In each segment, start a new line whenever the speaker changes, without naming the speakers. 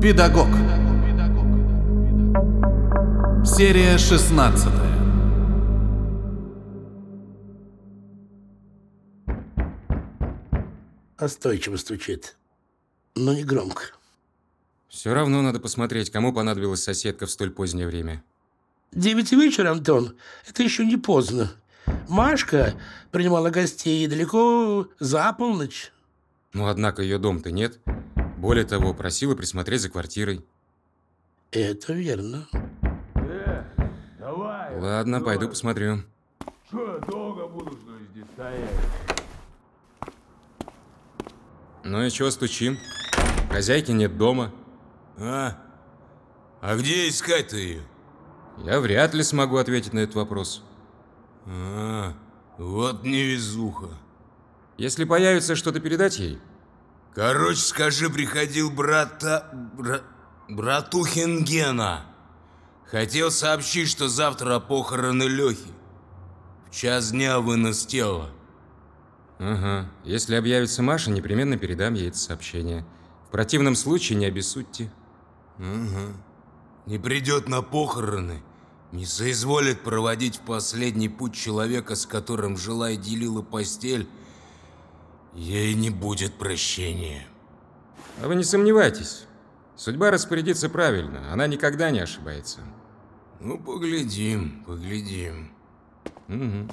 Педагог. Серия 16.
Остойчиво стучит, но не громко.
Все равно надо посмотреть, кому понадобилась соседка в столь позднее время.
Девять вечера, Антон, это еще не поздно. Машка принимала гостей далеко за полночь.
Но однако ее дом-то нет. Более того, просила присмотреть за квартирой.
Это верно.
Давай.
Ладно, пойду посмотрю.
Что, долго буду, что ли, здесь стоять?
Ну и чего стучим? Хозяйки нет дома.
А? А где искать-то ее?
Я вряд ли смогу ответить на этот вопрос.
А, вот невезуха.
Если появится что-то передать ей,
Короче, скажи, приходил брата... Бра... братухин Гена. Хотел сообщить, что завтра похороны Лехи. В час дня вынос тела.
Ага. Если объявится Маша, непременно передам ей это сообщение. В противном случае не обессудьте.
Ага. Не придет на похороны, не соизволит проводить в последний путь человека, с которым жила и делила постель, ей не будет прощения.
А вы не сомневайтесь. Судьба распорядится правильно. Она никогда не ошибается.
Ну, поглядим, поглядим.
Угу.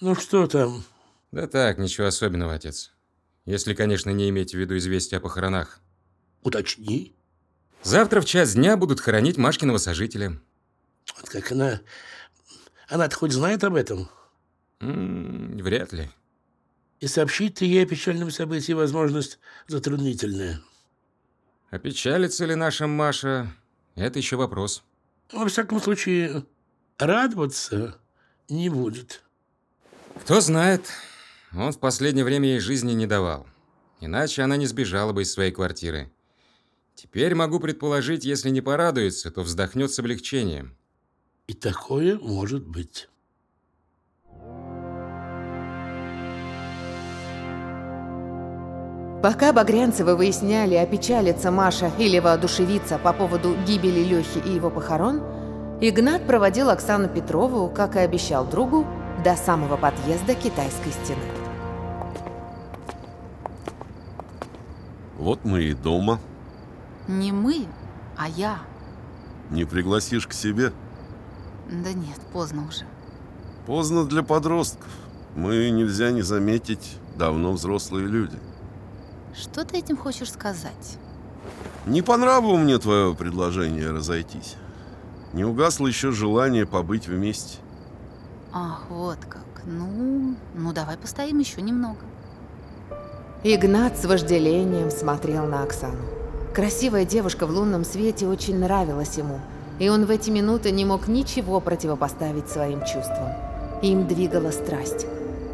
Ну что там?
Да так, ничего особенного, отец. Если, конечно, не иметь в виду известия о похоронах.
Уточни.
Завтра в час дня будут хоронить Машкиного сожителя.
Вот как она... Она-то хоть знает об этом?
М, вряд ли.
И сообщить ты ей о печальном событии возможность затруднительная.
Опечалится ли наша Маша, это еще вопрос.
Во всяком случае, радоваться не будет.
Кто знает, он в последнее время ей жизни не давал. Иначе она не сбежала бы из своей квартиры. Теперь могу предположить, если не порадуется, то вздохнет с облегчением.
И такое может быть.
Пока Багрянцевы выясняли, опечалится Маша или воодушевится по поводу гибели Лехи и его похорон, Игнат проводил Оксану Петрову, как и обещал другу, до самого подъезда Китайской стены.
Вот мы и дома.
Не мы, а я.
Не пригласишь к себе?
Да нет, поздно уже.
Поздно для подростков. Мы, нельзя не заметить, давно взрослые люди.
Что ты этим хочешь сказать?
Не по нраву мне твое предложение разойтись. Не угасло еще желание побыть вместе.
Ах, вот как. Ну, ну давай постоим еще немного.
Игнат с вожделением смотрел на Оксану. Красивая девушка в лунном свете очень нравилась ему, и он в эти минуты не мог ничего противопоставить своим чувствам. Им двигала страсть.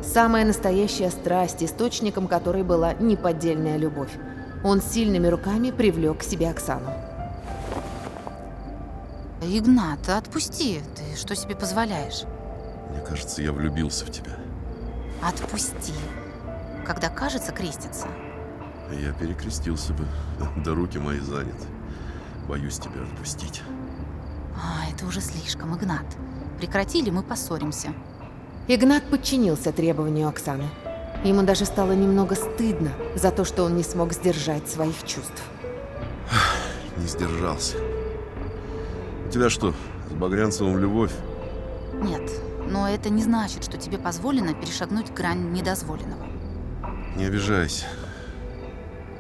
Самая настоящая страсть, источником которой была неподдельная любовь. Он сильными руками привлек к себе Оксану.
Игнат, отпусти. Ты что себе позволяешь?
Мне кажется, я влюбился в тебя.
Отпусти. Когда кажется, крестится.
Я перекрестился бы, да руки мои заняты. Боюсь тебя отпустить.
А, это уже слишком, Игнат. Прекратили, мы поссоримся.
Игнат подчинился требованию Оксаны. Ему даже стало немного стыдно за то, что он не смог сдержать своих чувств.
Не сдержался. У тебя что, с Багрянцевым любовь?
Нет, но это не значит, что тебе позволено перешагнуть грань недозволенного.
Не обижайся.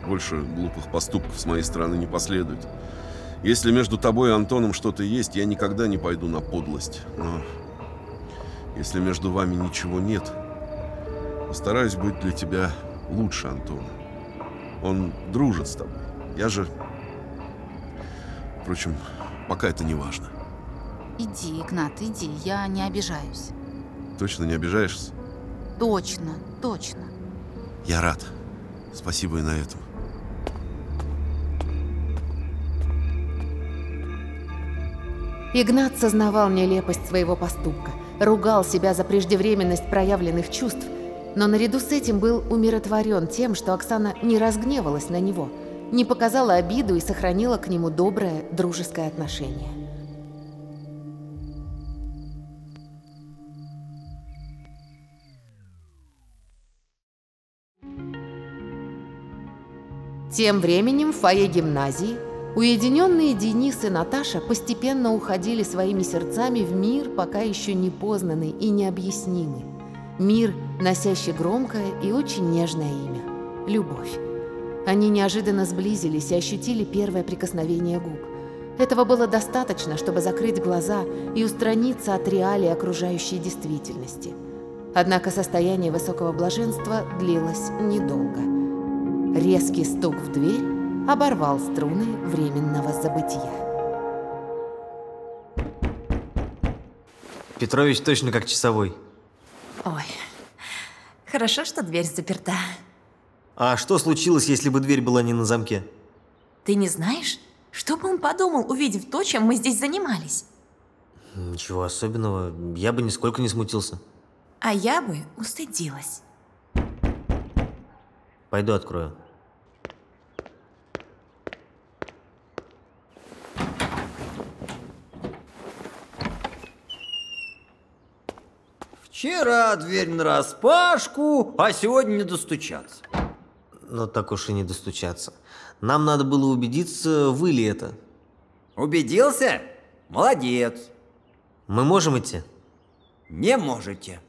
Больше глупых поступков с моей стороны не последует. Если между тобой и Антоном что-то есть, я никогда не пойду на подлость. Но если между вами ничего нет, постараюсь быть для тебя лучше Антона. Он дружит с тобой. Я же... Впрочем, пока это не важно.
Иди, Игнат, иди, я не обижаюсь.
Точно не обижаешься?
Точно, точно.
Я рад. Спасибо и на этом.
Игнат сознавал нелепость своего поступка, ругал себя за преждевременность проявленных чувств, но наряду с этим был умиротворен тем, что Оксана не разгневалась на него, не показала обиду и сохранила к нему доброе, дружеское отношение. Тем временем в фойе гимназии уединенные Денис и Наташа постепенно уходили своими сердцами в мир, пока еще не познанный и необъяснимый. Мир, носящий громкое и очень нежное имя – любовь. Они неожиданно сблизились и ощутили первое прикосновение губ. Этого было достаточно, чтобы закрыть глаза и устраниться от реалий окружающей действительности. Однако состояние высокого блаженства длилось недолго. Резкий стук в дверь оборвал струны временного забытия.
Петрович точно как часовой.
Ой, хорошо, что дверь заперта.
А что случилось, если бы дверь была не на замке?
Ты не знаешь, что бы он подумал, увидев то, чем мы здесь занимались?
Ничего особенного, я бы нисколько не смутился.
А я бы устыдилась.
Пойду открою.
Вчера дверь нараспашку, а сегодня не достучаться.
Ну так уж и не достучаться. Нам надо было убедиться, вы ли это.
Убедился? Молодец.
Мы можем идти?
Не можете.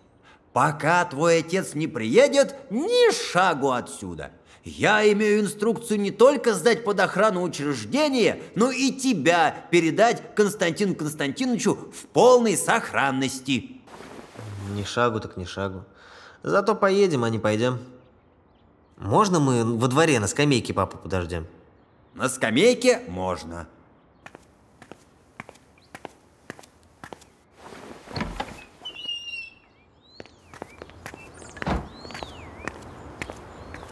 Пока твой отец не приедет, ни шагу отсюда. Я имею инструкцию не только сдать под охрану учреждения, но и тебя передать Константину Константиновичу в полной сохранности.
Ни шагу так ни шагу. Зато поедем, а не пойдем. Можно мы во дворе на скамейке папу подождем?
На скамейке можно.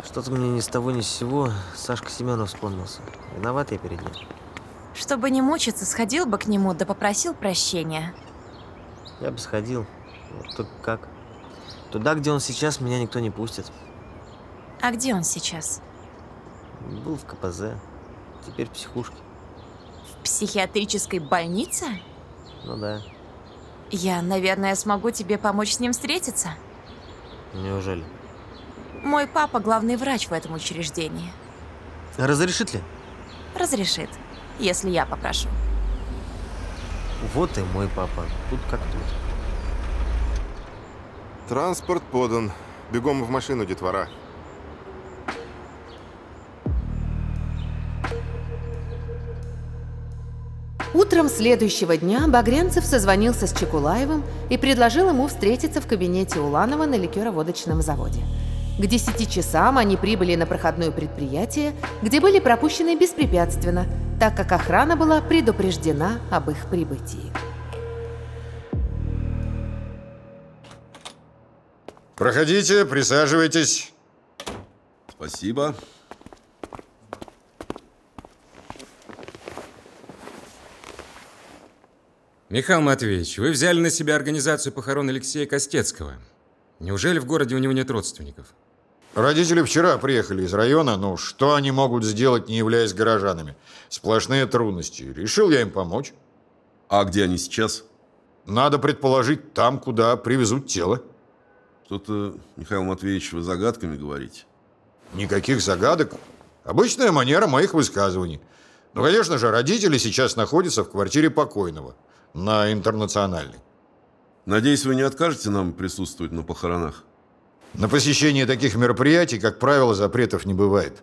Что-то мне ни с того ни с сего Сашка Семенов вспомнился. Виноват я перед ним.
Чтобы не мучиться, сходил бы к нему, да попросил прощения.
Я бы сходил. Только как? Туда, где он сейчас, меня никто не пустит.
А где он сейчас?
Был в КПЗ. Теперь в психушке.
В психиатрической больнице?
Ну да.
Я, наверное, смогу тебе помочь с ним встретиться.
Неужели?
Мой папа главный врач в этом учреждении.
Разрешит ли?
Разрешит, если я попрошу.
Вот и мой папа. Тут как тут.
Транспорт подан. Бегом в машину, детвора.
Утром следующего дня Багрянцев созвонился с Чекулаевым и предложил ему встретиться в кабинете Уланова на ликероводочном заводе. К 10 часам они прибыли на проходное предприятие, где были пропущены беспрепятственно, так как охрана была предупреждена об их прибытии.
Проходите, присаживайтесь.
Спасибо.
Михаил Матвеевич, вы взяли на себя организацию похорон Алексея Костецкого. Неужели в городе у него нет родственников?
Родители вчера приехали из района, ну что они могут сделать, не являясь горожанами? Сплошные трудности. Решил я им помочь.
А где они сейчас?
Надо предположить, там, куда привезут тело.
Что-то, Михаил Матвеевич, вы загадками говорите.
Никаких загадок. Обычная манера моих высказываний. Ну, конечно же, родители сейчас находятся в квартире покойного на Интернациональной.
Надеюсь, вы не откажете нам присутствовать на похоронах?
На посещение таких мероприятий, как правило, запретов не бывает.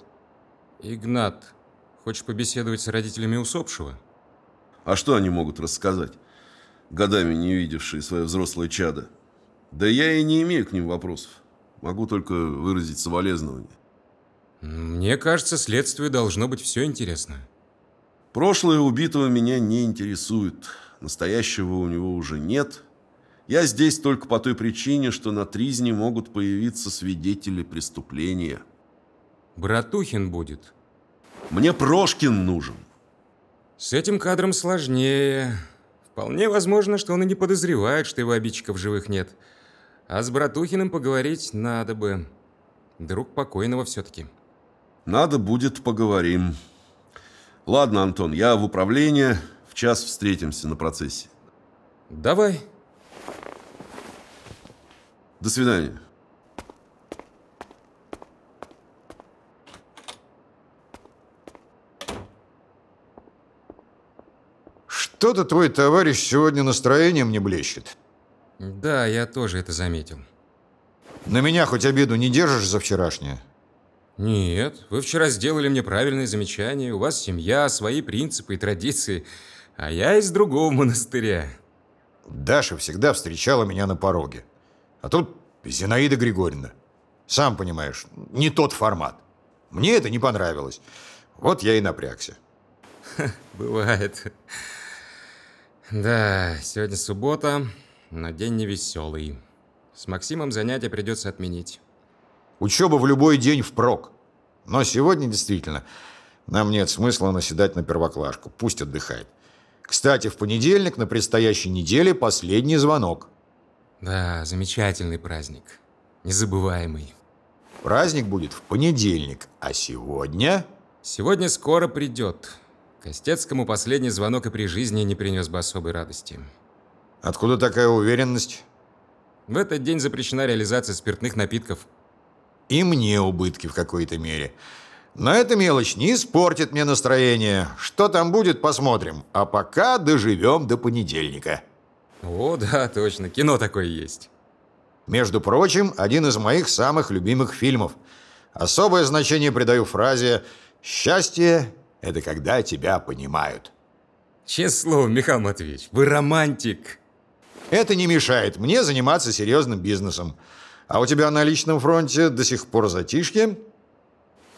Игнат, хочешь побеседовать с родителями усопшего?
А что они могут рассказать, годами не видевшие свое взрослое чадо? Да я и не имею к ним вопросов. Могу только выразить соболезнования.
Мне кажется, следствию должно быть все интересно.
Прошлое убитого меня не интересует. Настоящего у него уже нет. Я здесь только по той причине, что на Тризне могут появиться свидетели преступления.
Братухин будет.
Мне Прошкин нужен.
С этим кадром сложнее. Вполне возможно, что он и не подозревает, что его обидчиков живых нет. А с Братухиным поговорить надо бы. Друг покойного все-таки.
Надо будет, поговорим. Ладно, Антон, я в управление. В час встретимся на процессе.
Давай.
До свидания.
Что-то твой товарищ сегодня настроением не блещет.
Да, я тоже это заметил.
На меня хоть обиду не держишь за вчерашнее?
Нет, вы вчера сделали мне правильное замечание. У вас семья, свои принципы и традиции, а я из другого монастыря.
Даша всегда встречала меня на пороге. А тут Зинаида Григорьевна. Сам понимаешь, не тот формат. Мне это не понравилось. Вот я и напрягся.
Бывает. Да, сегодня суббота, но день невеселый. С Максимом занятия придется отменить.
Учеба в любой день впрок. Но сегодня действительно нам нет смысла наседать на первоклашку. Пусть отдыхает. Кстати, в понедельник на предстоящей неделе последний звонок.
Да, замечательный праздник. Незабываемый.
Праздник будет в понедельник, а сегодня...
Сегодня скоро придет. Костецкому последний звонок и при жизни не принес бы особой радости.
Откуда такая уверенность?
В этот день запрещена реализация спиртных напитков.
И мне убытки в какой-то мере. Но эта мелочь не испортит мне настроение. Что там будет, посмотрим. А пока доживем до понедельника.
О, да, точно. Кино такое есть.
Между прочим, один из моих самых любимых фильмов. Особое значение придаю фразе «Счастье – это когда тебя понимают».
Честное слово, Михаил Матвеевич, вы романтик.
Это не мешает мне заниматься серьезным бизнесом. А у тебя на личном фронте до сих пор затишье?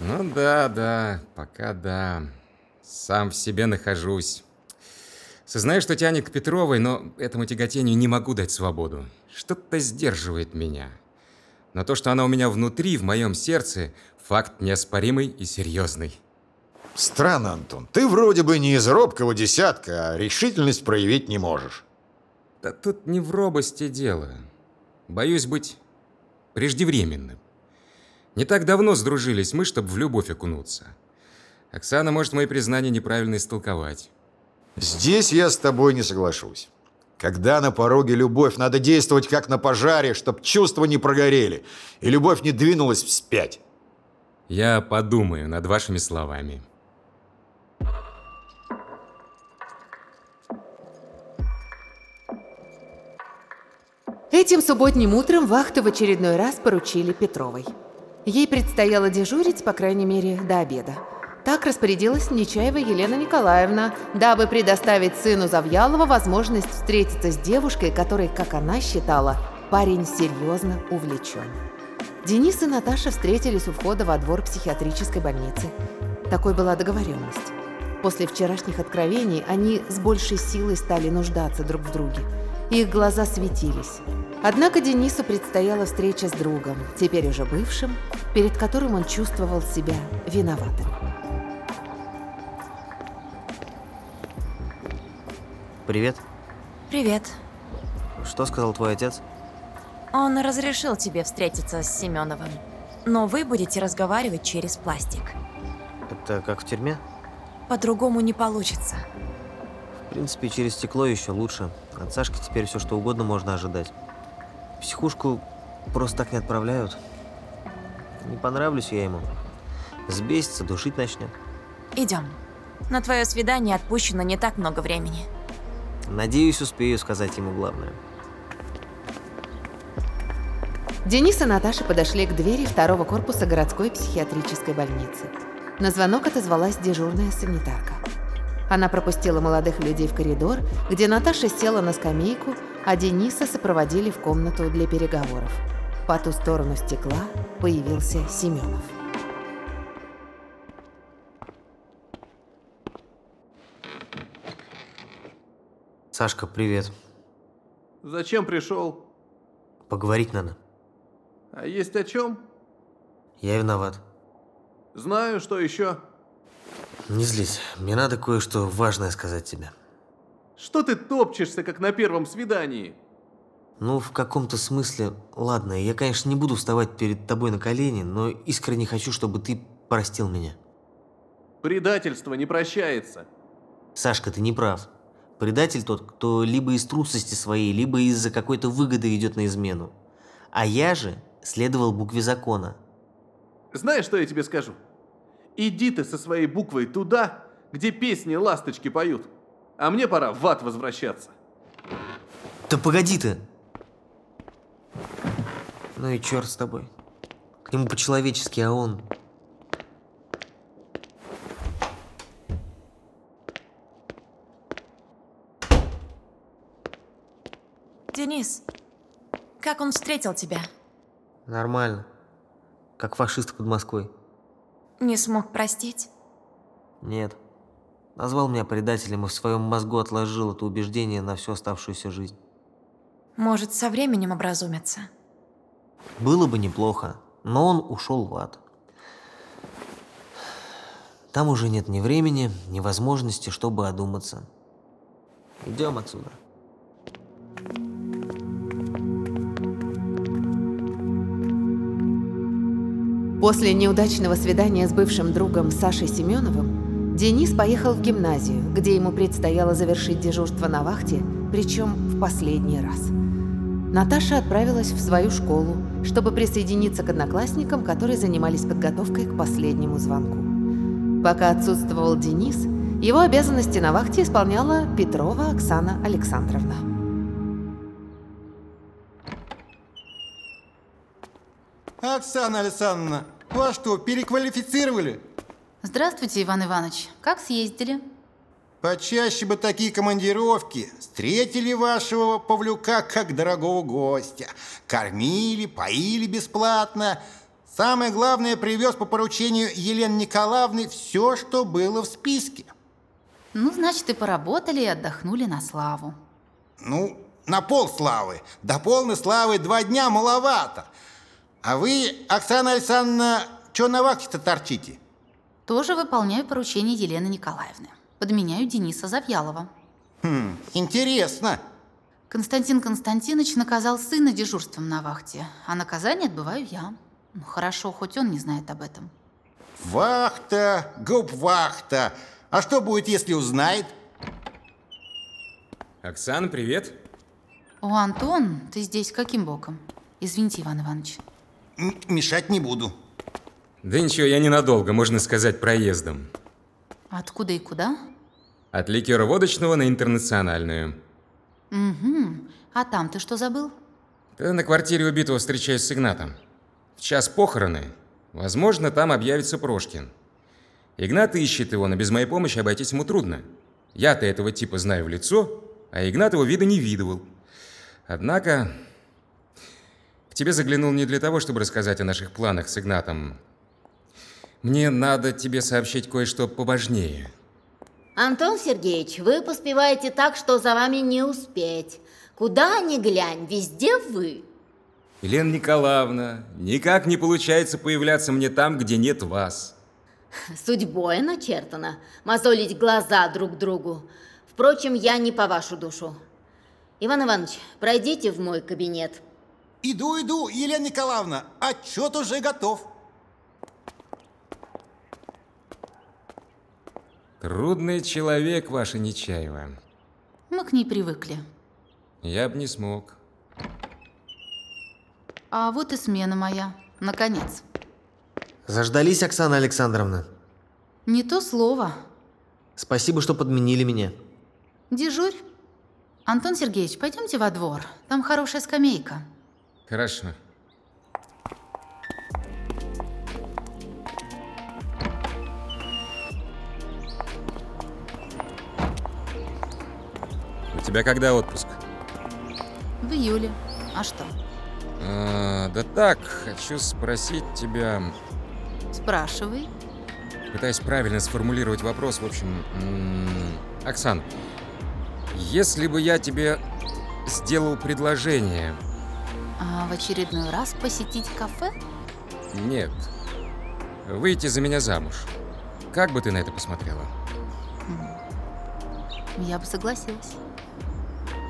Ну да, да, пока да. Сам в себе нахожусь. Сознаю, что тянет к Петровой, но этому тяготению не могу дать свободу. Что-то сдерживает меня. Но то, что она у меня внутри, в моем сердце, факт неоспоримый и серьезный.
Странно, Антон. Ты вроде бы не из робкого десятка, а решительность проявить не можешь.
Да тут не в робости дело. Боюсь быть преждевременным. Не так давно сдружились мы, чтобы в любовь окунуться. Оксана может мои признания неправильно истолковать.
Здесь я с тобой не соглашусь. Когда на пороге любовь, надо действовать как на пожаре, чтоб чувства не прогорели, и любовь не двинулась вспять.
Я подумаю над вашими словами.
Этим субботним утром вахту в очередной раз поручили Петровой. Ей предстояло дежурить, по крайней мере, до обеда. Так распорядилась Нечаева Елена Николаевна, дабы предоставить сыну Завьялова возможность встретиться с девушкой, которой, как она считала, парень серьезно увлечен. Денис и Наташа встретились у входа во двор психиатрической больницы. Такой была договоренность. После вчерашних откровений они с большей силой стали нуждаться друг в друге. Их глаза светились. Однако Денису предстояла встреча с другом, теперь уже бывшим, перед которым он чувствовал себя виноватым.
Привет.
Привет.
Что сказал твой отец?
Он разрешил тебе встретиться с Семеновым. Но вы будете разговаривать через пластик.
Это как в тюрьме?
По-другому не получится.
В принципе, через стекло еще лучше. От Сашки теперь все что угодно можно ожидать. Психушку просто так не отправляют. Не понравлюсь я ему. Сбесится, душить начнет.
Идем. На твое свидание отпущено не так много времени.
Надеюсь, успею сказать ему главное.
Денис и Наташа подошли к двери второго корпуса городской психиатрической больницы. На звонок отозвалась дежурная санитарка. Она пропустила молодых людей в коридор, где Наташа села на скамейку, а Дениса сопроводили в комнату для переговоров. По ту сторону стекла появился Семенов.
Сашка, привет.
Зачем пришел?
Поговорить надо.
А есть о чем?
Я виноват.
Знаю, что еще.
Не злись. Мне надо кое-что важное сказать тебе.
Что ты топчешься, как на первом свидании?
Ну, в каком-то смысле, ладно, я, конечно, не буду вставать перед тобой на колени, но искренне хочу, чтобы ты простил меня.
Предательство не прощается.
Сашка, ты не прав. Предатель тот, кто либо из трусости своей, либо из-за какой-то выгоды идет на измену. А я же следовал букве закона.
Знаешь, что я тебе скажу? Иди ты со своей буквой туда, где песни ласточки поют. А мне пора в ад возвращаться.
Да погоди ты! Ну и черт с тобой. К нему по-человечески, а он...
Денис, как он встретил тебя?
Нормально. Как фашист под Москвой.
Не смог простить?
Нет. Назвал меня предателем и в своем мозгу отложил это убеждение на всю оставшуюся жизнь.
Может, со временем образумится?
Было бы неплохо, но он ушел в ад. Там уже нет ни времени, ни возможности, чтобы одуматься. Идем отсюда.
После неудачного свидания с бывшим другом Сашей Семеновым Денис поехал в гимназию, где ему предстояло завершить дежурство на вахте, причем в последний раз. Наташа отправилась в свою школу, чтобы присоединиться к одноклассникам, которые занимались подготовкой к последнему звонку. Пока отсутствовал Денис, его обязанности на вахте исполняла Петрова Оксана Александровна.
Оксана Александровна, вас что, переквалифицировали?
Здравствуйте, Иван Иванович. Как съездили?
Почаще бы такие командировки. Встретили вашего Павлюка как дорогого гостя. Кормили, поили бесплатно. Самое главное, привез по поручению Елены Николаевны все, что было в списке.
Ну, значит, и поработали, и отдохнули на славу.
Ну, на пол славы. До полной славы два дня маловато. А вы, Оксана Александровна, что на вахте-то торчите?
Тоже выполняю поручение Елены Николаевны. Подменяю Дениса Завьялова.
Хм, интересно.
Константин Константинович наказал сына дежурством на вахте, а наказание отбываю я. Ну, хорошо, хоть он не знает об этом.
Вахта, губвахта. А что будет, если узнает?
Оксана, привет.
О, Антон, ты здесь каким боком? Извините, Иван Иванович.
Мешать не буду.
Да ничего, я ненадолго, можно сказать, проездом.
Откуда и куда?
От ликера-водочного на интернациональную.
Угу. А там ты что забыл?
Да на квартире убитого встречаюсь с Игнатом. В час похороны. Возможно, там объявится Прошкин. Игнат ищет его, но без моей помощи обойтись ему трудно. Я-то этого типа знаю в лицо, а Игнат его вида не видывал. Однако, тебе заглянул не для того, чтобы рассказать о наших планах с Игнатом. Мне надо тебе сообщить кое-что поважнее.
Антон Сергеевич, вы поспеваете так, что за вами не успеть. Куда ни глянь, везде вы.
Елена Николаевна, никак не получается появляться мне там, где нет вас.
Судьбой начертано мозолить глаза друг другу. Впрочем, я не по вашу душу. Иван Иванович, пройдите в мой кабинет.
Иду, иду, Елена Николаевна, отчет уже готов.
Трудный человек, ваша Нечаева.
Мы к ней привыкли.
Я бы не смог.
А вот и смена моя. Наконец.
Заждались, Оксана Александровна?
Не то слово.
Спасибо, что подменили меня.
Дежурь. Антон Сергеевич, пойдемте во двор. Там хорошая скамейка.
Хорошо. У тебя когда отпуск?
В июле. А что?
А, да так, хочу спросить тебя...
Спрашивай.
Пытаюсь правильно сформулировать вопрос, в общем... Оксан, если бы я тебе сделал предложение...
А в очередной раз посетить кафе?
Нет. Выйти за меня замуж. Как бы ты на это посмотрела?
Я бы согласилась.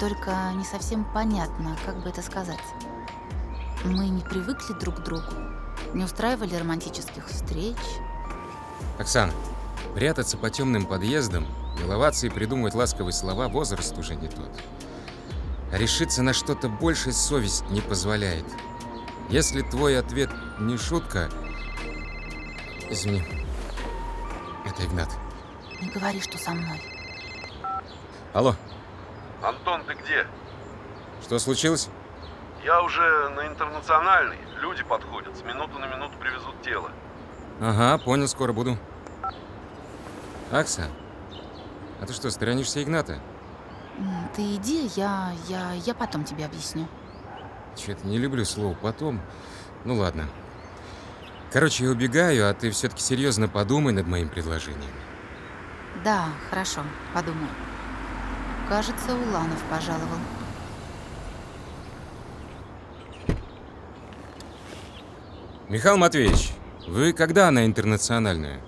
Только не совсем понятно, как бы это сказать. Мы не привыкли друг к другу, не устраивали романтических встреч.
Оксана, прятаться по темным подъездам, миловаться и придумывать ласковые слова возраст уже не тот. Решиться на что-то большее совесть не позволяет. Если твой ответ не шутка... Извини. Это Игнат.
Не говори, что со мной.
Алло,
Антон, ты где?
что случилось?
Я уже на интернациональный. Люди подходят. С минуты на минуту привезут тело.
Ага, понял, скоро буду. Акса, а ты что, сторонишься Игната?
Ты иди, я, я, я потом тебе объясню.
Чё-то не люблю слово «потом». Ну ладно. Короче, я убегаю, а ты все-таки серьезно подумай над моим предложением.
Да, хорошо, подумаю. Кажется, Уланов пожаловал.
Михаил Матвеевич, вы когда на интернациональную?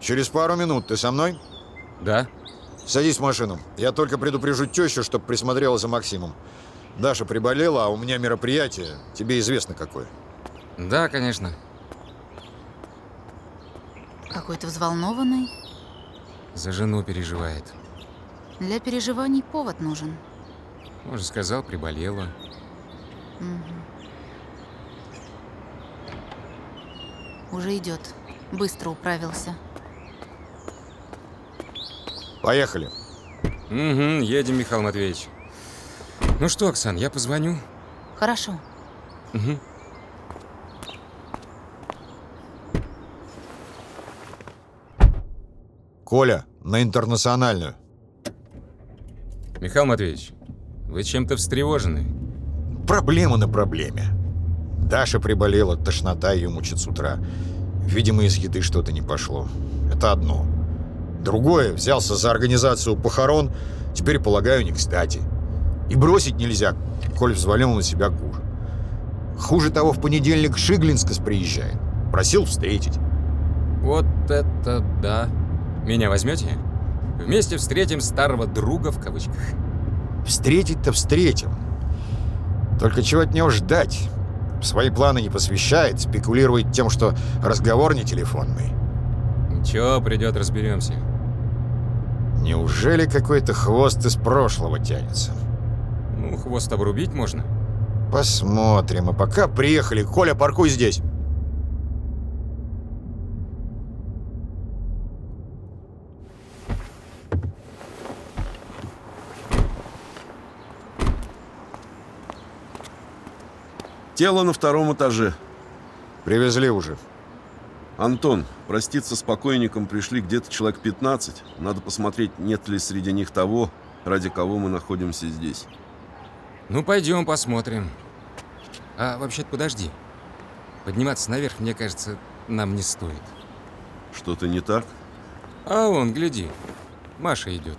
Через пару минут ты со мной?
Да.
Садись в машину. Я только предупрежу тещу, чтоб присмотрела за Максимом. Даша приболела, а у меня мероприятие. Тебе известно какое.
Да, конечно.
Какой то взволнованный.
За жену переживает.
Для переживаний повод нужен.
Может, сказал, приболела.
Мгм. Уже идет. Быстро управился.
Поехали.
Угу, едем, Михаил Матвеевич. Ну что, Оксан, я позвоню.
Хорошо.
Угу.
Коля, на интернациональную.
Михаил Матвеевич, вы чем-то встревожены?
Проблема на проблеме. Даша приболела, тошнота ее мучит с утра. Видимо, из еды что-то не пошло. Это одно. Другое, взялся за организацию похорон, теперь, полагаю, не кстати. И бросить нельзя, коль взвалил на себя кур. Хуже того, в понедельник Шиглинскас приезжает. Просил встретить.
Вот это да. Меня возьмете? Вместе встретим старого друга в кавычках.
Встретить-то встретим. Только чего от него ждать? Свои планы не посвящает, спекулирует тем, что разговор не телефонный.
Ничего, придет, разберемся.
Неужели какой-то хвост из прошлого тянется?
Ну, хвост обрубить можно.
Посмотрим. А пока приехали. Коля, паркуй здесь.
Тело на втором этаже.
Привезли уже.
Антон, проститься с покойником пришли где-то человек 15. Надо посмотреть, нет ли среди них того, ради кого мы находимся здесь.
Ну, пойдем посмотрим. А вообще-то подожди. Подниматься наверх, мне кажется, нам не стоит.
Что-то не так?
А вон, гляди. Маша идет.